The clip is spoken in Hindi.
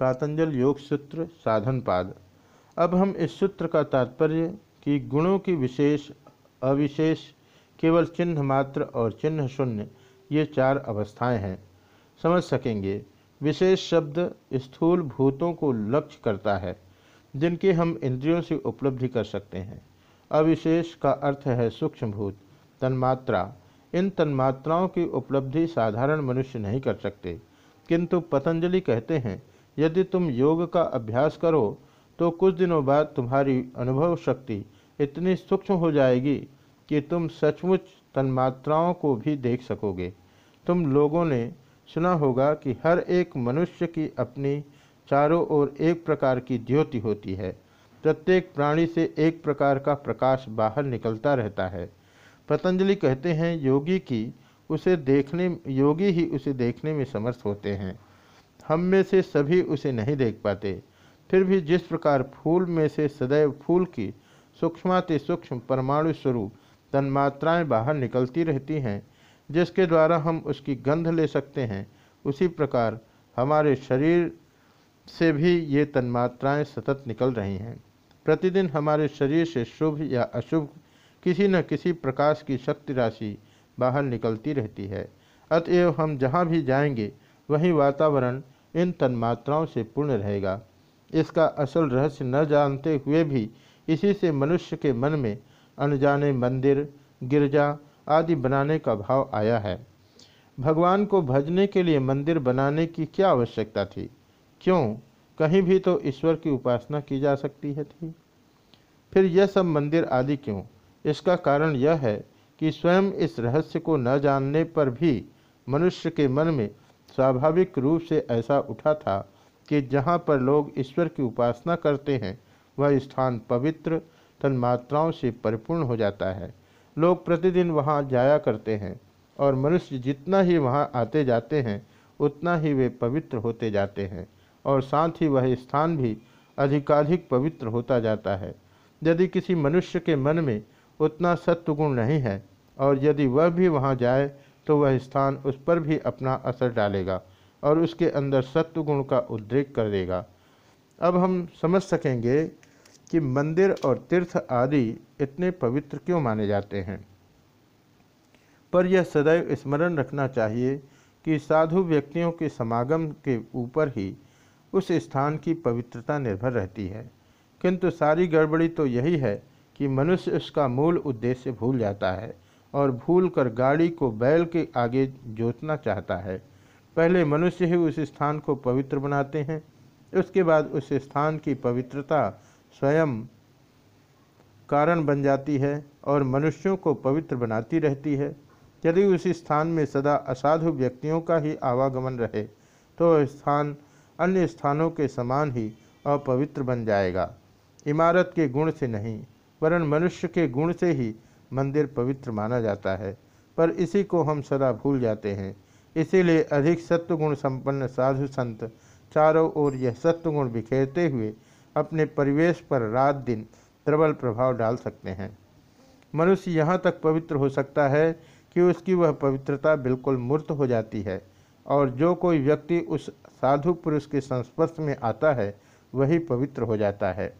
पातंजल योग सूत्र, साधन पाद। अब हम इस सूत्र का तात्पर्य कि गुणों की विशेष, अविशेष, केवल चिन्ह मात्र और चिन्ह शून्य, ये चार अवस्थाएँ हैं। समझ सकेंगे, विशेष शब्द स्थूल भूतों को लक्ष्य करता है, जिनकी हम इंद्रियों से उपलब्धि कर सकते हैं। अविशेष का अर्थ है सूक्ष्म भूत, तन्मात्रा। इन तन्मात्राओं की उपलब्धि साधारण मनुष्य नहीं कर सकते, किंतु पतंजलि कहते हैं यदि तुम योग का अभ्यास करो तो कुछ दिनों बाद तुम्हारी अनुभव शक्ति इतनी सूक्ष्म हो जाएगी कि तुम सचमुच तन्मात्राओं को भी देख सकोगे। तुम लोगों ने सुना होगा कि हर एक मनुष्य की अपनी चारों ओर एक प्रकार की ज्योति होती है। प्रत्येक प्राणी से एक प्रकार का प्रकाश बाहर निकलता रहता है। पतंजलि कहते हैं, योगी की उसे देखने, योगी ही उसे देखने में समर्थ होते हैं। हम में से सभी उसे नहीं देख पाते। फिर भी जिस प्रकार फूल में से सदैव फूल की सूक्ष्माति सूक्ष्म परमाणु स्वरूप तन्मात्राएँ बाहर निकलती रहती हैं, जिसके द्वारा हम उसकी गंध ले सकते हैं, उसी प्रकार हमारे शरीर से भी ये तन्मात्राएँ सतत निकल रही हैं। प्रतिदिन हमारे शरीर से शुभ या अशुभ किसी न किसी प्रकाश की शक्ति राशि बाहर निकलती रहती है। अतएव हम जहाँ भी जाएँगे वहीं वातावरण इन तन्मात्राओं से पूर्ण रहेगा। इसका असल रहस्य न जानते हुए भी इसी से मनुष्य के मन में अनजाने मंदिर, गिरजा आदि बनाने का भाव आया है। भगवान को भजने के लिए मंदिर बनाने की क्या आवश्यकता थी? क्यों? कहीं भी तो ईश्वर की उपासना की जा सकती है थी। फिर यह सब मंदिर आदि क्यों? इसका कारण यह है कि स्वयं इस रहस्य को न जानने पर भी मनुष्य के मन में स्वाभाविक रूप से ऐसा उठा था कि जहाँ पर लोग ईश्वर की उपासना करते हैं, वह स्थान पवित्र, तन्मात्राओं से परिपूर्ण हो जाता है। लोग प्रतिदिन वहाँ जाया करते हैं और मनुष्य जितना ही वहाँ आते जाते हैं, उतना ही वे पवित्र होते जाते हैं और साथ ही वह स्थान भी अधिकाधिक पवित्र होता जाता है। यदि किसी मनुष्य के मन में उतना सत्वगुण नहीं है और यदि वह भी वहाँ जाए तो वह स्थान उस पर भी अपना असर डालेगा और उसके अंदर सत्वगुण का उद्रेक कर देगा। अब हम समझ सकेंगे कि मंदिर और तीर्थ आदि इतने पवित्र क्यों माने जाते हैं। पर यह सदैव स्मरण रखना चाहिए कि साधु व्यक्तियों के समागम के ऊपर ही उस स्थान की पवित्रता निर्भर रहती है। किंतु सारी गड़बड़ी तो यही है कि मनुष्य उसका मूल उद्देश्य भूल जाता है और भूल कर गाड़ी को बैल के आगे जोतना चाहता है। पहले मनुष्य ही उस स्थान को पवित्र बनाते हैं। उसके बाद उस स्थान की पवित्रता स्वयं कारण बन जाती है और मनुष्यों को पवित्र बनाती रहती है। यदि उस स्थान में सदा असाधु व्यक्तियों का ही आवागमन रहे तो स्थान अन्य स्थानों के समान ही अपवित्र बन जाएगा। इमारत के गुण से नहीं, वरन मनुष्य के गुण से ही मंदिर पवित्र माना जाता है, पर इसी को हम सदा भूल जाते हैं। इसीलिए अधिक सत्वगुण संपन्न साधु संत चारों ओर यह सत्वगुण बिखेरते हुए अपने परिवेश पर रात दिन प्रबल प्रभाव डाल सकते हैं। मनुष्य यहाँ तक पवित्र हो सकता है कि उसकी वह पवित्रता बिल्कुल मूर्त हो जाती है, और जो कोई व्यक्ति उस साधु पुरुष के संस्पर्श में आता है, वही पवित्र हो जाता है।